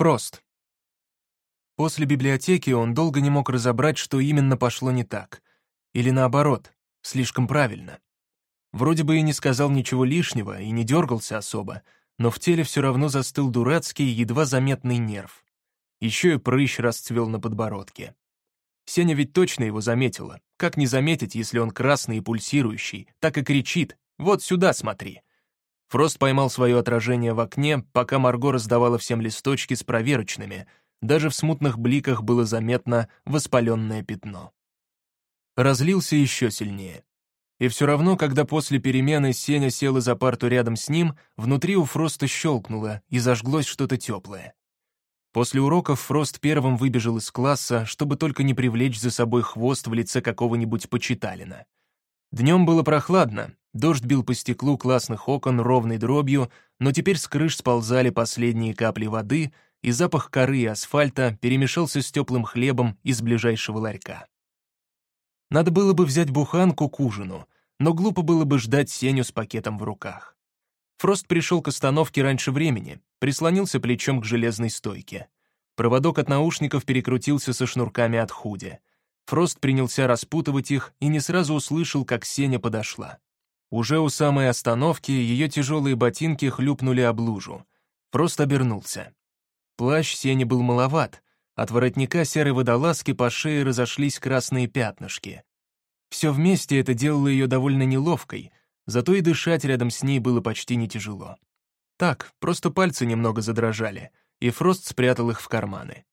Фрост. После библиотеки он долго не мог разобрать, что именно пошло не так. Или наоборот, слишком правильно. Вроде бы и не сказал ничего лишнего, и не дергался особо, но в теле все равно застыл дурацкий, едва заметный нерв. Еще и прыщ расцвел на подбородке. Сеня ведь точно его заметила. Как не заметить, если он красный и пульсирующий, так и кричит «Вот сюда смотри!» Фрост поймал свое отражение в окне, пока Марго раздавала всем листочки с проверочными. Даже в смутных бликах было заметно воспаленное пятно. Разлился еще сильнее. И все равно, когда после перемены Сеня села за парту рядом с ним, внутри у Фроста щелкнуло и зажглось что-то теплое. После уроков Фрост первым выбежал из класса, чтобы только не привлечь за собой хвост в лице какого-нибудь почиталина. Днем было прохладно, дождь бил по стеклу классных окон ровной дробью, но теперь с крыш сползали последние капли воды, и запах коры и асфальта перемешался с теплым хлебом из ближайшего ларька. Надо было бы взять буханку к ужину, но глупо было бы ждать Сеню с пакетом в руках. Фрост пришел к остановке раньше времени, прислонился плечом к железной стойке. Проводок от наушников перекрутился со шнурками от худи. Фрост принялся распутывать их и не сразу услышал, как Сеня подошла. Уже у самой остановки ее тяжелые ботинки хлюпнули об лужу. Фрост обернулся. Плащ Сени был маловат, от воротника серой водолазки по шее разошлись красные пятнышки. Все вместе это делало ее довольно неловкой, зато и дышать рядом с ней было почти не тяжело. Так, просто пальцы немного задрожали, и Фрост спрятал их в карманы.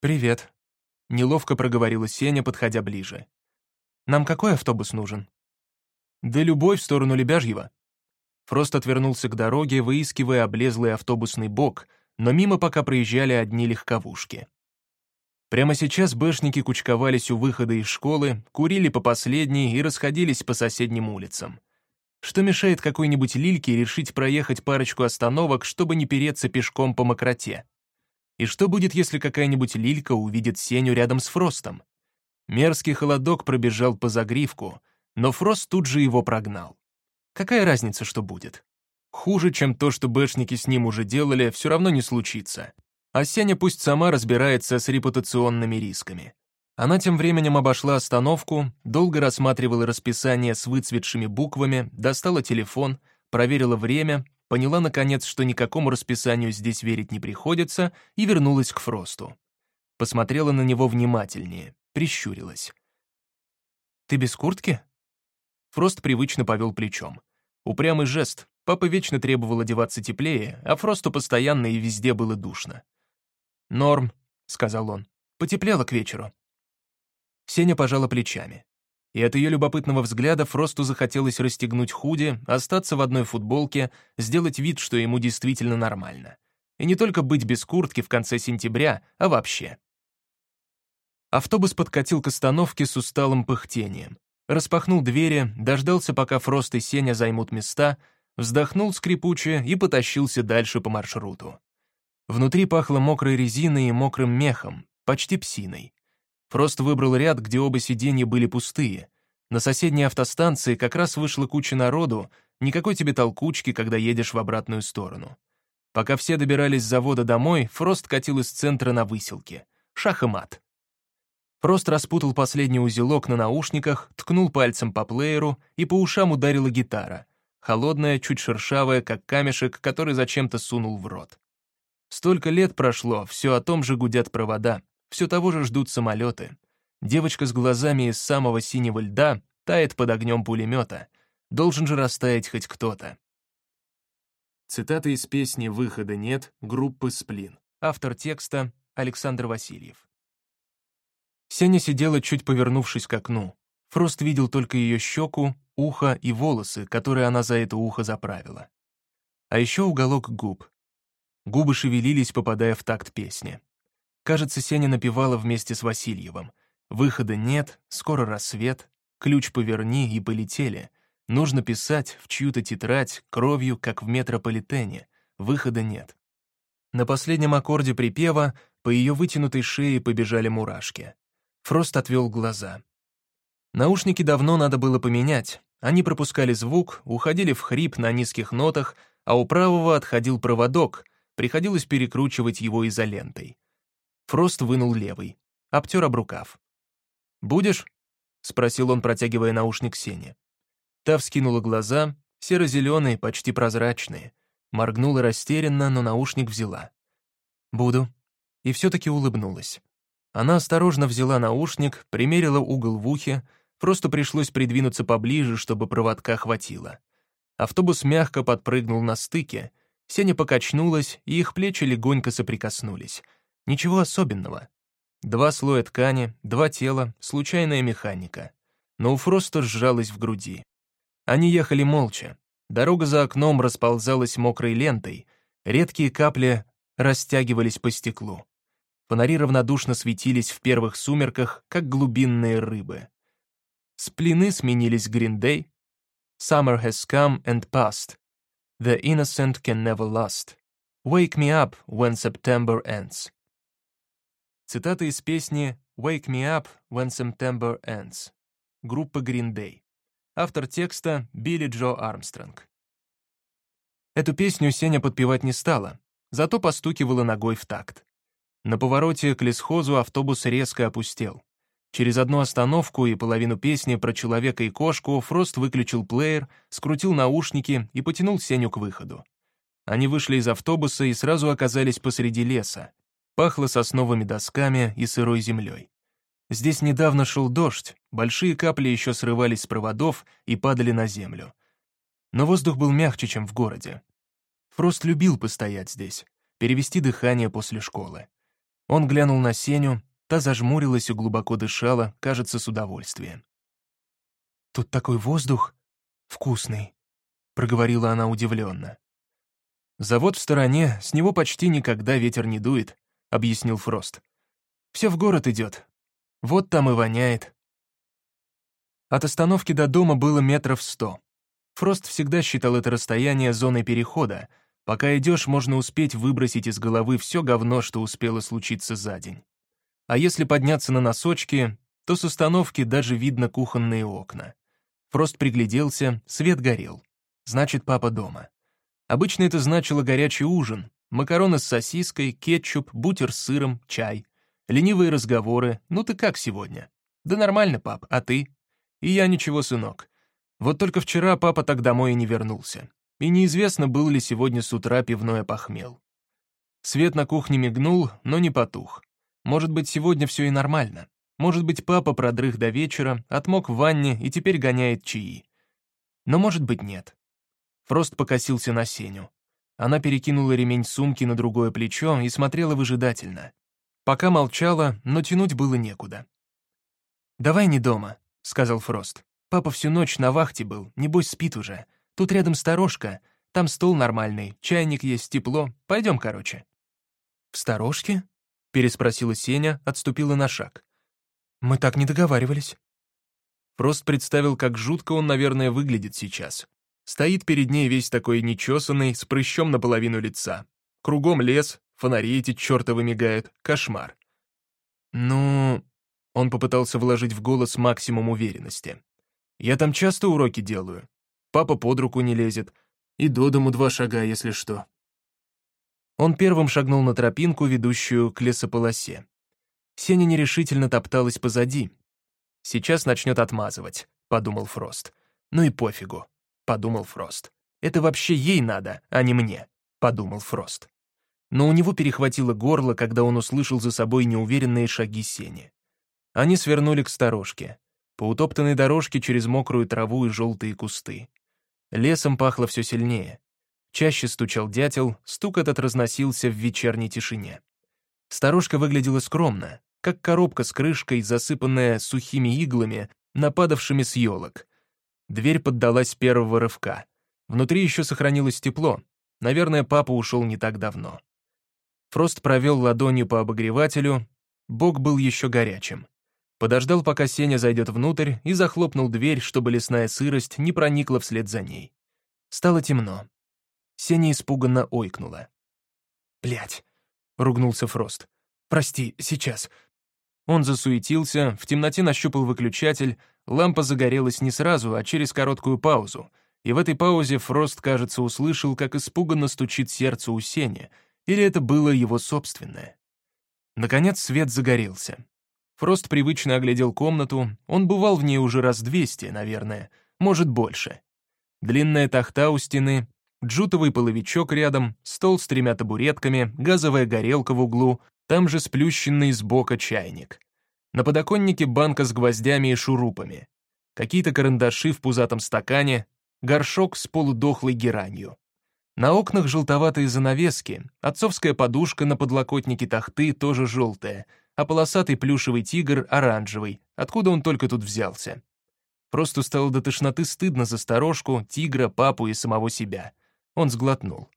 «Привет», — неловко проговорила Сеня, подходя ближе. «Нам какой автобус нужен?» «Да любой в сторону Лебяжьего». Фрост отвернулся к дороге, выискивая облезлый автобусный бок — но мимо пока проезжали одни легковушки. Прямо сейчас бэшники кучковались у выхода из школы, курили по последней и расходились по соседним улицам. Что мешает какой-нибудь лильке решить проехать парочку остановок, чтобы не переться пешком по мокроте? И что будет, если какая-нибудь лилька увидит Сеню рядом с Фростом? Мерзкий холодок пробежал по загривку, но Фрост тут же его прогнал. Какая разница, что будет? Хуже, чем то, что бэшники с ним уже делали, все равно не случится. А Сеня пусть сама разбирается с репутационными рисками. Она тем временем обошла остановку, долго рассматривала расписание с выцветшими буквами, достала телефон, проверила время, поняла, наконец, что никакому расписанию здесь верить не приходится, и вернулась к Фросту. Посмотрела на него внимательнее, прищурилась. «Ты без куртки?» Фрост привычно повел плечом. Упрямый жест, Папа вечно требовал одеваться теплее, а Фросту постоянно и везде было душно. «Норм», — сказал он, — «потеплело к вечеру». Сеня пожала плечами. И от ее любопытного взгляда Фросту захотелось расстегнуть худи, остаться в одной футболке, сделать вид, что ему действительно нормально. И не только быть без куртки в конце сентября, а вообще. Автобус подкатил к остановке с усталым пыхтением. Распахнул двери, дождался, пока Фрост и Сеня займут места — вздохнул скрипуче и потащился дальше по маршруту. Внутри пахло мокрой резиной и мокрым мехом, почти псиной. Фрост выбрал ряд, где оба сиденья были пустые. На соседней автостанции как раз вышла куча народу, никакой тебе толкучки, когда едешь в обратную сторону. Пока все добирались с завода домой, Фрост катил из центра на выселке. Шах и мат. Фрост распутал последний узелок на наушниках, ткнул пальцем по плееру, и по ушам ударила гитара — холодная, чуть шершавая, как камешек, который зачем-то сунул в рот. Столько лет прошло, все о том же гудят провода, все того же ждут самолеты. Девочка с глазами из самого синего льда тает под огнем пулемета. Должен же растаять хоть кто-то. Цитата из песни «Выхода нет» группы «Сплин». Автор текста — Александр Васильев. Сеня сидела, чуть повернувшись к окну. Фрост видел только ее щеку, ухо и волосы, которые она за это ухо заправила. А еще уголок губ. Губы шевелились, попадая в такт песни. Кажется, Сеня напевала вместе с Васильевым. «Выхода нет, скоро рассвет, ключ поверни и полетели. Нужно писать в чью-то тетрадь кровью, как в метрополитене. Выхода нет». На последнем аккорде припева по ее вытянутой шее побежали мурашки. Фрост отвел глаза. Наушники давно надо было поменять. Они пропускали звук, уходили в хрип на низких нотах, а у правого отходил проводок, приходилось перекручивать его изолентой. Фрост вынул левый, обтер об рукав. «Будешь?» — спросил он, протягивая наушник Сене. Та вскинула глаза, серо-зеленые, почти прозрачные. Моргнула растерянно, но наушник взяла. «Буду». И все-таки улыбнулась. Она осторожно взяла наушник, примерила угол в ухе, просто пришлось придвинуться поближе, чтобы проводка хватило. Автобус мягко подпрыгнул на стыке, Сеня покачнулась, и их плечи легонько соприкоснулись. Ничего особенного. Два слоя ткани, два тела, случайная механика. Но у Фроста сжалась в груди. Они ехали молча. Дорога за окном расползалась мокрой лентой, редкие капли растягивались по стеклу. Фонари равнодушно светились в первых сумерках, как глубинные рыбы. Сплины сменились Гриндей. Summer has come and passed. The innocent can never last. Wake me up when September ends. Цитата из песни «Wake me up when September ends» группа Green Day. Автор текста — Билли Джо Армстронг. Эту песню Сеня подпевать не стала, зато постукивала ногой в такт. На повороте к лесхозу автобус резко опустел. Через одну остановку и половину песни про человека и кошку Фрост выключил плеер, скрутил наушники и потянул Сеню к выходу. Они вышли из автобуса и сразу оказались посреди леса, Пахло сосновыми досками и сырой землей. Здесь недавно шел дождь, большие капли еще срывались с проводов и падали на землю. Но воздух был мягче, чем в городе. Фрост любил постоять здесь, перевести дыхание после школы. Он глянул на Сеню, та зажмурилась и глубоко дышала, кажется, с удовольствием. «Тут такой воздух вкусный», — проговорила она удивленно. Завод в стороне, с него почти никогда ветер не дует, объяснил Фрост. «Все в город идет. Вот там и воняет». От остановки до дома было метров сто. Фрост всегда считал это расстояние зоной перехода. Пока идешь, можно успеть выбросить из головы все говно, что успело случиться за день. А если подняться на носочки, то с остановки даже видно кухонные окна. Фрост пригляделся, свет горел. Значит, папа дома. Обычно это значило горячий ужин, Макароны с сосиской, кетчуп, бутер с сыром, чай. Ленивые разговоры. Ну ты как сегодня? Да нормально, пап, а ты? И я ничего, сынок. Вот только вчера папа так домой и не вернулся. И неизвестно, был ли сегодня с утра пивной опохмел. Свет на кухне мигнул, но не потух. Может быть, сегодня все и нормально. Может быть, папа продрых до вечера, отмок в ванне и теперь гоняет чаи. Но может быть, нет. Фрост покосился на Сеню. Она перекинула ремень сумки на другое плечо и смотрела выжидательно. Пока молчала, но тянуть было некуда. «Давай не дома», — сказал Фрост. «Папа всю ночь на вахте был, небось спит уже. Тут рядом сторожка, там стол нормальный, чайник есть, тепло. Пойдем, короче». «В сторожке?» — переспросила Сеня, отступила на шаг. «Мы так не договаривались». Фрост представил, как жутко он, наверное, выглядит сейчас. Стоит перед ней весь такой нечесанный, с прыщом наполовину лица. Кругом лес, фонари эти чертовы мигают. Кошмар. «Ну...» Он попытался вложить в голос максимум уверенности. «Я там часто уроки делаю. Папа под руку не лезет. И до дому два шага, если что». Он первым шагнул на тропинку, ведущую к лесополосе. Сеня нерешительно топталась позади. «Сейчас начнет отмазывать», — подумал Фрост. «Ну и пофигу. — подумал Фрост. «Это вообще ей надо, а не мне», — подумал Фрост. Но у него перехватило горло, когда он услышал за собой неуверенные шаги Сени. Они свернули к сторожке, по утоптанной дорожке через мокрую траву и желтые кусты. Лесом пахло все сильнее. Чаще стучал дятел, стук этот разносился в вечерней тишине. Сторожка выглядела скромно, как коробка с крышкой, засыпанная сухими иглами, нападавшими с елок, Дверь поддалась первого рывка. Внутри еще сохранилось тепло. Наверное, папа ушел не так давно. Фрост провел ладонью по обогревателю. Бок был еще горячим. Подождал, пока Сеня зайдет внутрь, и захлопнул дверь, чтобы лесная сырость не проникла вслед за ней. Стало темно. Сеня испуганно ойкнула. «Блядь!» — ругнулся Фрост. «Прости, сейчас». Он засуетился, в темноте нащупал выключатель, Лампа загорелась не сразу, а через короткую паузу, и в этой паузе Фрост, кажется, услышал, как испуганно стучит сердце у Сени, Или это было его собственное? Наконец свет загорелся. Фрост привычно оглядел комнату, он бывал в ней уже раз двести, наверное, может больше. Длинная тахта у стены, джутовый половичок рядом, стол с тремя табуретками, газовая горелка в углу, там же сплющенный сбока чайник. На подоконнике банка с гвоздями и шурупами. Какие-то карандаши в пузатом стакане, горшок с полудохлой геранью. На окнах желтоватые занавески, отцовская подушка на подлокотнике тахты тоже желтая, а полосатый плюшевый тигр оранжевый, откуда он только тут взялся. Просто стало до тошноты стыдно за сторожку, тигра, папу и самого себя. Он сглотнул.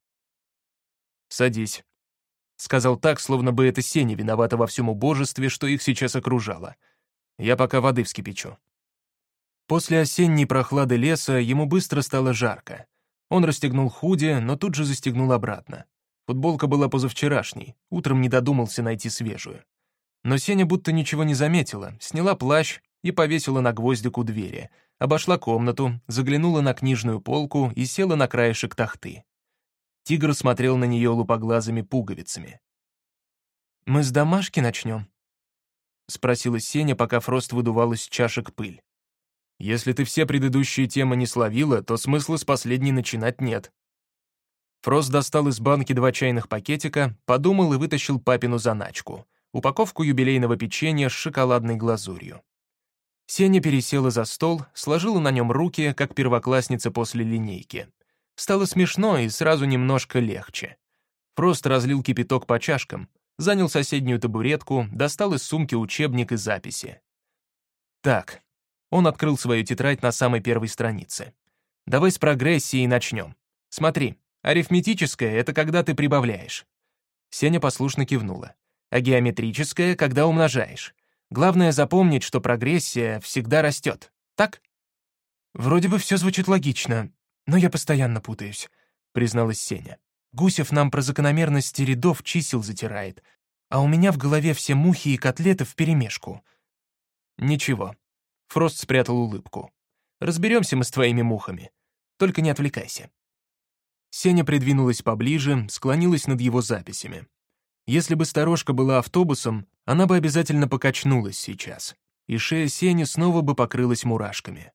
«Садись», — сказал так, словно бы это Сеня виновата во всем убожестве, что их сейчас окружало. «Я пока воды вскипячу». После осенней прохлады леса ему быстро стало жарко. Он расстегнул худи, но тут же застегнул обратно. Футболка была позавчерашней, утром не додумался найти свежую. Но Сеня будто ничего не заметила, сняла плащ и повесила на гвоздик у двери, обошла комнату, заглянула на книжную полку и села на краешек тахты. Тигр смотрел на нее лупоглазыми пуговицами. «Мы с домашки начнем?» — спросила Сеня, пока Фрост выдувал из чашек пыль. «Если ты все предыдущие темы не словила, то смысла с последней начинать нет». Фрост достал из банки два чайных пакетика, подумал и вытащил папину заначку — упаковку юбилейного печенья с шоколадной глазурью. Сеня пересела за стол, сложила на нем руки, как первоклассница после линейки. Стало смешно и сразу немножко легче. Просто разлил кипяток по чашкам, занял соседнюю табуретку, достал из сумки учебник и записи. Так, он открыл свою тетрадь на самой первой странице. Давай с прогрессией начнем. Смотри, арифметическое — это когда ты прибавляешь. Сеня послушно кивнула. А геометрическое — когда умножаешь. Главное запомнить, что прогрессия всегда растет. Так? Вроде бы все звучит логично, «Но я постоянно путаюсь», — призналась Сеня. «Гусев нам про закономерности рядов чисел затирает, а у меня в голове все мухи и котлеты вперемешку». «Ничего». Фрост спрятал улыбку. «Разберемся мы с твоими мухами. Только не отвлекайся». Сеня придвинулась поближе, склонилась над его записями. Если бы сторожка была автобусом, она бы обязательно покачнулась сейчас, и шея Сени снова бы покрылась мурашками.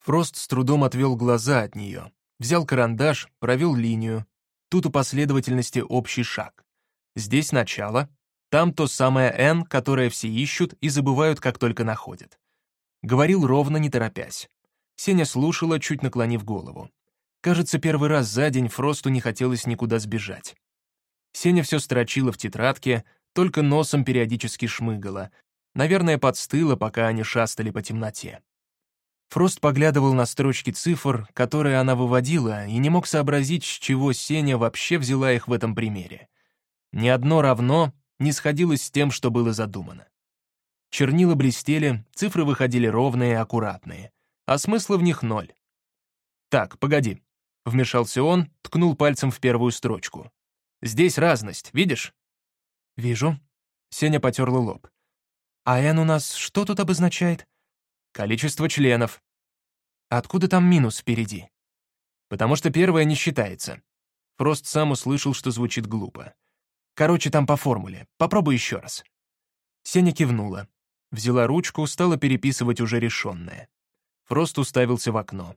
Фрост с трудом отвел глаза от нее, взял карандаш, провел линию. Тут у последовательности общий шаг. Здесь начало, там то самое «Н», которое все ищут и забывают, как только находят. Говорил ровно, не торопясь. Сеня слушала, чуть наклонив голову. Кажется, первый раз за день Фросту не хотелось никуда сбежать. Сеня все строчила в тетрадке, только носом периодически шмыгала. Наверное, подстыла, пока они шастали по темноте. Фрост поглядывал на строчки цифр, которые она выводила, и не мог сообразить, с чего Сеня вообще взяла их в этом примере. Ни одно равно не сходилось с тем, что было задумано. Чернила блестели, цифры выходили ровные, аккуратные, а смысла в них ноль. «Так, погоди», — вмешался он, ткнул пальцем в первую строчку. «Здесь разность, видишь?» «Вижу». Сеня потерла лоб. «А «Н» у нас что тут обозначает?» Количество членов. Откуда там минус впереди? Потому что первое не считается. Фрост сам услышал, что звучит глупо. Короче, там по формуле. Попробуй еще раз. Сеня кивнула. Взяла ручку, стала переписывать уже решенное. Фрост уставился в окно.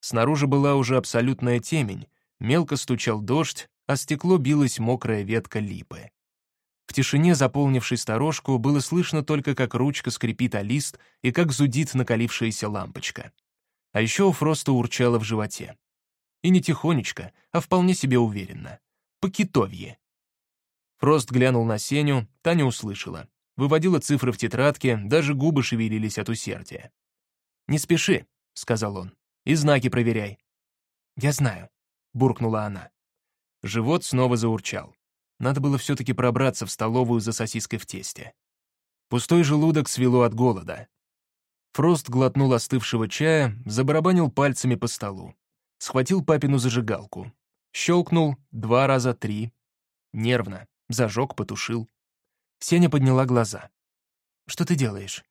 Снаружи была уже абсолютная темень, мелко стучал дождь, а стекло билась мокрая ветка липы. В тишине, заполнившей сторожку, было слышно только, как ручка скрипит о лист и как зудит накалившаяся лампочка. А еще у Фроста урчало в животе. И не тихонечко, а вполне себе уверенно. По-китовье. Фрост глянул на Сеню, та не услышала. Выводила цифры в тетрадке, даже губы шевелились от усердия. «Не спеши», — сказал он, — «и знаки проверяй». «Я знаю», — буркнула она. Живот снова заурчал. Надо было все-таки пробраться в столовую за сосиской в тесте. Пустой желудок свело от голода. Фрост глотнул остывшего чая, забарабанил пальцами по столу. Схватил папину зажигалку. Щелкнул два раза три. Нервно. Зажег, потушил. Сеня подняла глаза. «Что ты делаешь?»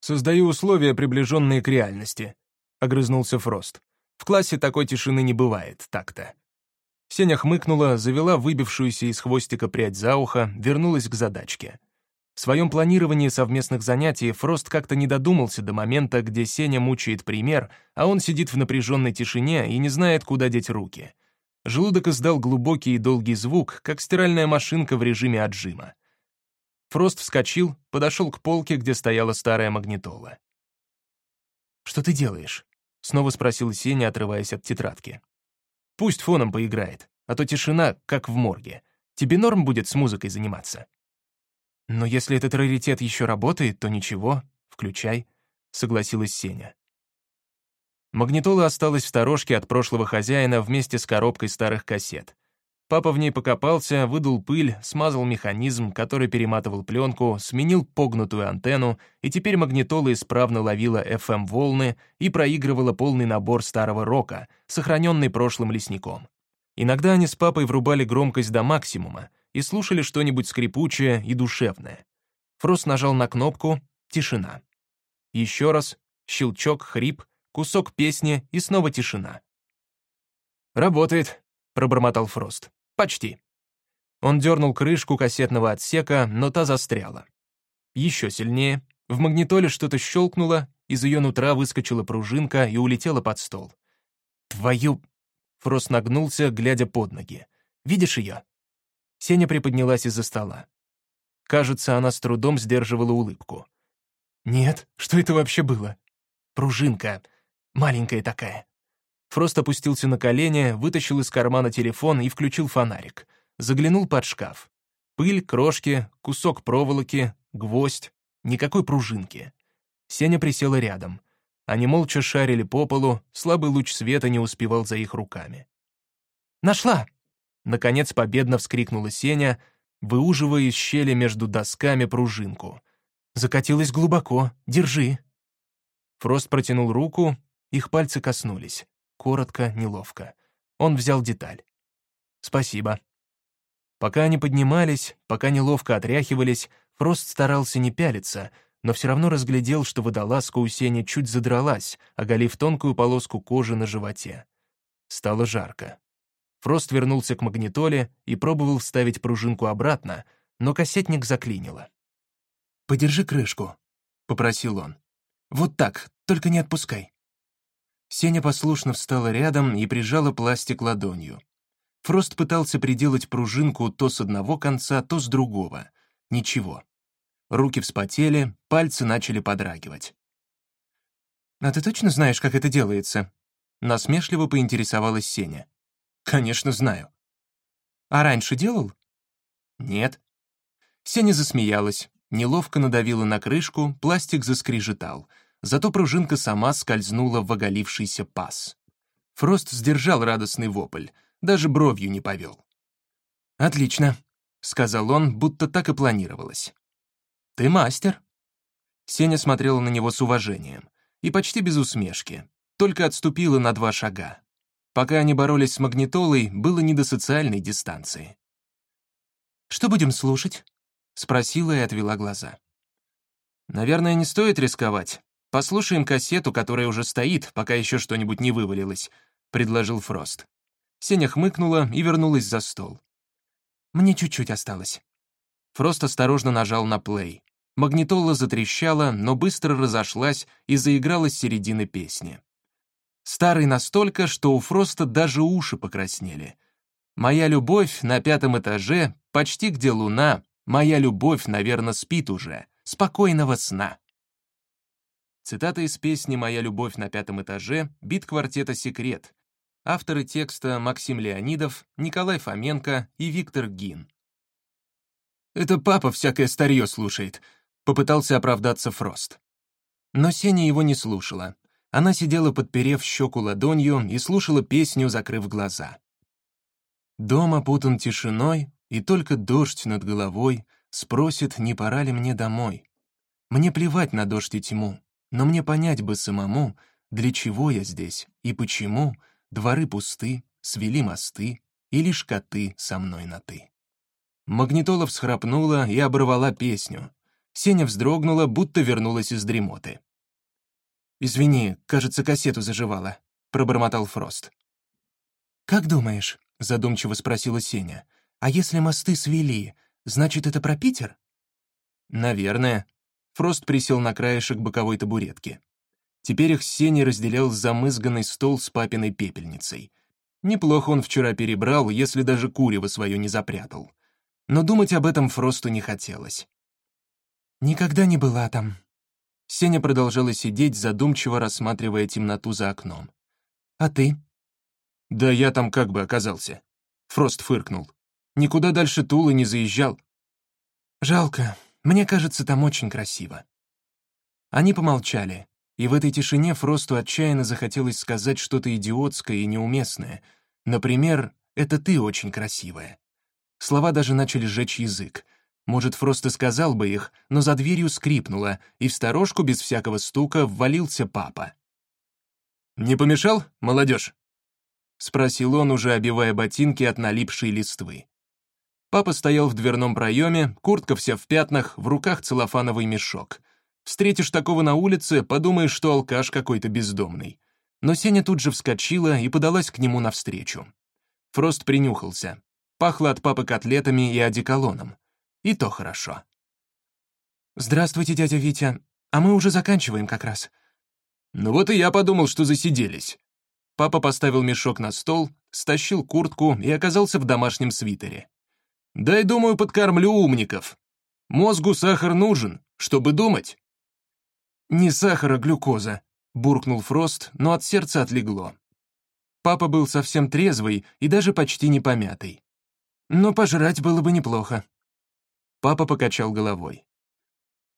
«Создаю условия, приближенные к реальности», — огрызнулся Фрост. «В классе такой тишины не бывает, так-то». Сеня хмыкнула, завела выбившуюся из хвостика прядь за ухо, вернулась к задачке. В своем планировании совместных занятий Фрост как-то не додумался до момента, где Сеня мучает пример, а он сидит в напряженной тишине и не знает, куда деть руки. Желудок издал глубокий и долгий звук, как стиральная машинка в режиме отжима. Фрост вскочил, подошел к полке, где стояла старая магнитола. «Что ты делаешь?» — снова спросил Сеня, отрываясь от тетрадки. «Пусть фоном поиграет, а то тишина, как в морге. Тебе норм будет с музыкой заниматься?» «Но если этот раритет еще работает, то ничего, включай», — согласилась Сеня. Магнитола осталась в сторожке от прошлого хозяина вместе с коробкой старых кассет. Папа в ней покопался, выдул пыль, смазал механизм, который перематывал пленку, сменил погнутую антенну, и теперь магнитола исправно ловила FM-волны и проигрывала полный набор старого рока, сохраненный прошлым лесником. Иногда они с папой врубали громкость до максимума и слушали что-нибудь скрипучее и душевное. Фрост нажал на кнопку «Тишина». Еще раз, щелчок, хрип, кусок песни и снова тишина. «Работает», — пробормотал Фрост. Почти. Он дернул крышку кассетного отсека, но та застряла. Еще сильнее. В магнитоле что-то щелкнуло, из ее нутра выскочила пружинка и улетела под стол. «Твою...» Фрост нагнулся, глядя под ноги. «Видишь ее?» Сеня приподнялась из-за стола. Кажется, она с трудом сдерживала улыбку. «Нет, что это вообще было?» «Пружинка. Маленькая такая. Фрост опустился на колени, вытащил из кармана телефон и включил фонарик. Заглянул под шкаф. Пыль, крошки, кусок проволоки, гвоздь, никакой пружинки. Сеня присела рядом. Они молча шарили по полу, слабый луч света не успевал за их руками. «Нашла!» Наконец победно вскрикнула Сеня, выуживая из щели между досками пружинку. «Закатилась глубоко. Держи!» Фрост протянул руку, их пальцы коснулись коротко, неловко. Он взял деталь. «Спасибо». Пока они поднимались, пока неловко отряхивались, Фрост старался не пялиться, но все равно разглядел, что водолазка у Сени чуть задралась, оголив тонкую полоску кожи на животе. Стало жарко. Фрост вернулся к магнитоле и пробовал вставить пружинку обратно, но кассетник заклинило. «Подержи крышку», — попросил он. «Вот так, только не отпускай». Сеня послушно встала рядом и прижала пластик ладонью. Фрост пытался приделать пружинку то с одного конца, то с другого. Ничего. Руки вспотели, пальцы начали подрагивать. «А ты точно знаешь, как это делается?» Насмешливо поинтересовалась Сеня. «Конечно, знаю». «А раньше делал?» «Нет». Сеня засмеялась, неловко надавила на крышку, пластик заскрежетал — зато пружинка сама скользнула в оголившийся паз. Фрост сдержал радостный вопль, даже бровью не повел. «Отлично», — сказал он, будто так и планировалось. «Ты мастер». Сеня смотрела на него с уважением и почти без усмешки, только отступила на два шага. Пока они боролись с магнитолой, было не до социальной дистанции. «Что будем слушать?» — спросила и отвела глаза. «Наверное, не стоит рисковать. «Послушаем кассету, которая уже стоит, пока еще что-нибудь не вывалилось», — предложил Фрост. Сеня хмыкнула и вернулась за стол. «Мне чуть-чуть осталось». Фрост осторожно нажал на плей. Магнитола затрещала, но быстро разошлась и заиграла с середины песни. Старый настолько, что у Фроста даже уши покраснели. «Моя любовь на пятом этаже, почти где луна, моя любовь, наверное, спит уже. Спокойного сна». Цитата из песни «Моя любовь на пятом этаже» бит квартета «Секрет». Авторы текста Максим Леонидов, Николай Фоменко и Виктор Гин. «Это папа всякое старье слушает», — попытался оправдаться Фрост. Но Сеня его не слушала. Она сидела, подперев щеку ладонью, и слушала песню, закрыв глаза. Дом опутан тишиной, и только дождь над головой спросит, не пора ли мне домой. Мне плевать на дождь и тьму, но мне понять бы самому, для чего я здесь и почему дворы пусты, свели мосты, и лишь коты со мной на «ты». Магнитола всхрапнула и оборвала песню. Сеня вздрогнула, будто вернулась из дремоты. «Извини, кажется, кассету заживала», — пробормотал Фрост. «Как думаешь, задумчиво спросила Сеня. «А если мосты свели, значит, это про Питер?» «Наверное». Фрост присел на краешек боковой табуретки. Теперь их с Сеней разделял замызганный стол с папиной пепельницей. Неплохо он вчера перебрал, если даже курево свое не запрятал. Но думать об этом Фросту не хотелось. «Никогда не была там». Сеня продолжала сидеть, задумчиво рассматривая темноту за окном. «А ты?» «Да я там как бы оказался». Фрост фыркнул. «Никуда дальше Тулы не заезжал». «Жалко. Мне кажется, там очень красиво». Они помолчали, и в этой тишине Фросту отчаянно захотелось сказать что-то идиотское и неуместное. Например, «это ты очень красивая». Слова даже начали жечь язык. Может, Фрост и сказал бы их, но за дверью скрипнуло, и в сторожку без всякого стука ввалился папа. «Не помешал, молодежь?» — спросил он, уже обивая ботинки от налипшей листвы. Папа стоял в дверном проеме, куртка вся в пятнах, в руках целлофановый мешок. Встретишь такого на улице, подумаешь, что алкаш какой-то бездомный. Но Сеня тут же вскочила и подалась к нему навстречу. Фрост принюхался. Пахло от папы котлетами и одеколоном. И то хорошо. «Здравствуйте, дядя Витя. А мы уже заканчиваем как раз». «Ну вот и я подумал, что засиделись». Папа поставил мешок на стол, стащил куртку и оказался в домашнем свитере. «Дай, думаю, подкормлю умников. Мозгу сахар нужен, чтобы думать». «Не сахар, а глюкоза», — буркнул Фрост, но от сердца отлегло. Папа был совсем трезвый и даже почти не помятый. Но пожрать было бы неплохо. Папа покачал головой.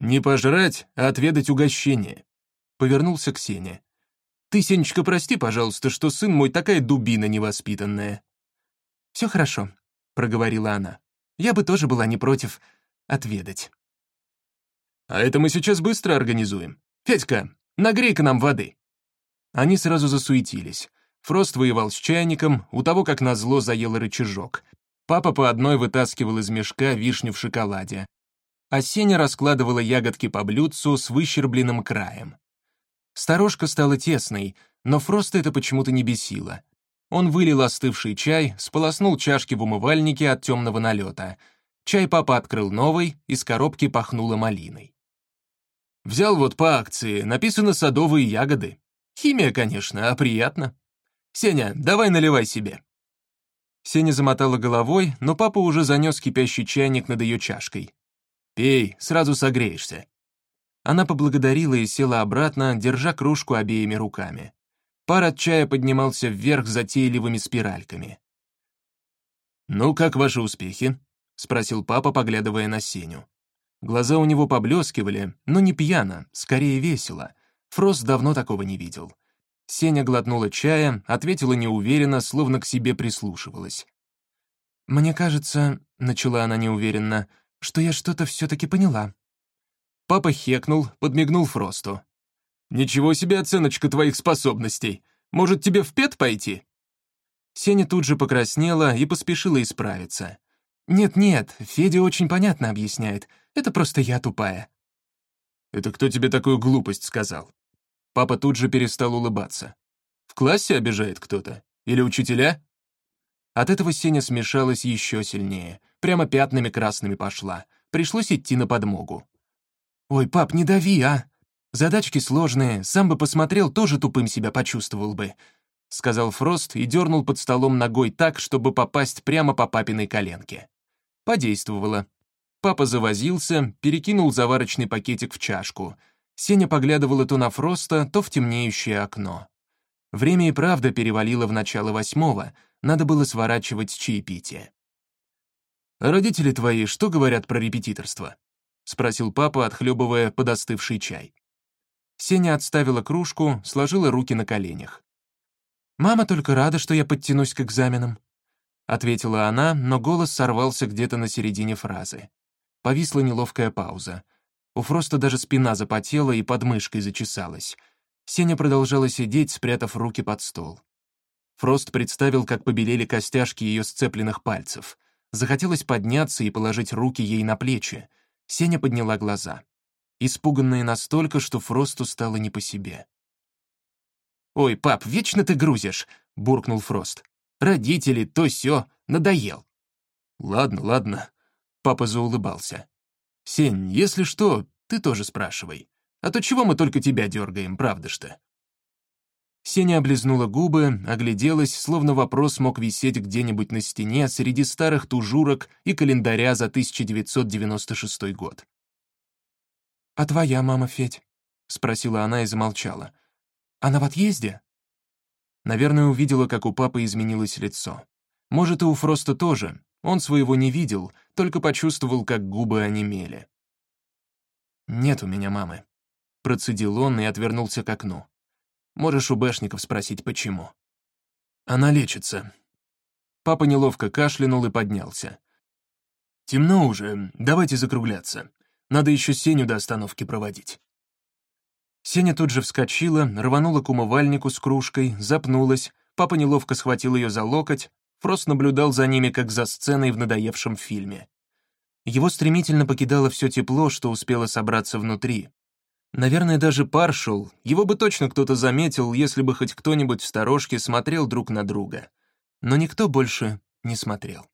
«Не пожрать, а отведать угощение», — повернулся к Сене. «Ты, Сенечка, прости, пожалуйста, что сын мой такая дубина невоспитанная». «Все хорошо», — проговорила она. «Я бы тоже была не против отведать». «А это мы сейчас быстро организуем. Федька, нагрей-ка нам воды». Они сразу засуетились. Фрост воевал с чайником, у того, как назло, заел рычажок. Папа по одной вытаскивал из мешка вишню в шоколаде. А Сеня раскладывала ягодки по блюдцу с выщербленным краем. Сторожка стала тесной, но Фроста это почему-то не бесило. Он вылил остывший чай, сполоснул чашки в умывальнике от темного налета. Чай папа открыл новый, из коробки пахнуло малиной. Взял вот по акции, написано «садовые ягоды». Химия, конечно, а приятно. Сеня, давай наливай себе. Сеня замотала головой, но папа уже занес кипящий чайник над ее чашкой. «Пей, сразу согреешься». Она поблагодарила и села обратно, держа кружку обеими руками. Пар от чая поднимался вверх затейливыми спиральками. «Ну, как ваши успехи?» — спросил папа, поглядывая на Сеню. Глаза у него поблескивали, но не пьяно, скорее весело. Фрост давно такого не видел. Сеня глотнула чая, ответила неуверенно, словно к себе прислушивалась. «Мне кажется», — начала она неуверенно, — «что я что-то все-таки поняла». Папа хекнул, подмигнул Фросту. «Ничего себе оценочка твоих способностей! Может, тебе в пет пойти?» Сеня тут же покраснела и поспешила исправиться. «Нет-нет, Федя очень понятно объясняет. Это просто я тупая». «Это кто тебе такую глупость сказал?» Папа тут же перестал улыбаться. «В классе обижает кто-то? Или учителя?» От этого Сеня смешалась еще сильнее. Прямо пятнами красными пошла. Пришлось идти на подмогу. «Ой, пап, не дави, а! Задачки сложные, сам бы посмотрел, тоже тупым себя почувствовал бы», сказал Фрост и дернул под столом ногой так, чтобы попасть прямо по папиной коленке. Подействовало. Папа завозился, перекинул заварочный пакетик в чашку. Сеня поглядывала то на Фроста, то в темнеющее окно. Время и правда перевалило в начало восьмого, надо было сворачивать чаепитие. «Родители твои что говорят про репетиторство?» — спросил папа, отхлебывая подостывший чай. Сеня отставила кружку, сложила руки на коленях. «Мама только рада, что я подтянусь к экзаменам», — ответила она, но голос сорвался где-то на середине фразы. Повисла неловкая пауза. У Фроста даже спина запотела и подмышкой зачесалась. Сеня продолжала сидеть, спрятав руки под стол. Фрост представил, как побелели костяшки ее сцепленных пальцев. Захотелось подняться и положить руки ей на плечи. Сеня подняла глаза. Испуганные настолько, что Фросту стало не по себе. «Ой, пап, вечно ты грузишь!» — буркнул Фрост. Родители, то все, надоел». «Ладно, ладно», — папа заулыбался. «Сень, если что, ты тоже спрашивай. А то чего мы только тебя дергаем, правда что?» Сеня облизнула губы, огляделась, словно вопрос мог висеть где-нибудь на стене среди старых тужурок и календаря за 1996 год. «А твоя мама, Федь?» — спросила она и замолчала. «Она в отъезде?» Наверное, увидела, как у папы изменилось лицо. Может, и у Фроста тоже. Он своего не видел, только почувствовал, как губы онемели. «Нет у меня мамы», — процедил он и отвернулся к окну. Можешь у Бэшников спросить, почему. Она лечится. Папа неловко кашлянул и поднялся. Темно уже, давайте закругляться. Надо еще Сеню до остановки проводить. Сеня тут же вскочила, рванула к умывальнику с кружкой, запнулась, папа неловко схватил ее за локоть, Фрост наблюдал за ними, как за сценой в надоевшем фильме. Его стремительно покидало все тепло, что успело собраться внутри. Наверное, даже пар шел, его бы точно кто-то заметил, если бы хоть кто-нибудь в сторожке смотрел друг на друга. Но никто больше не смотрел.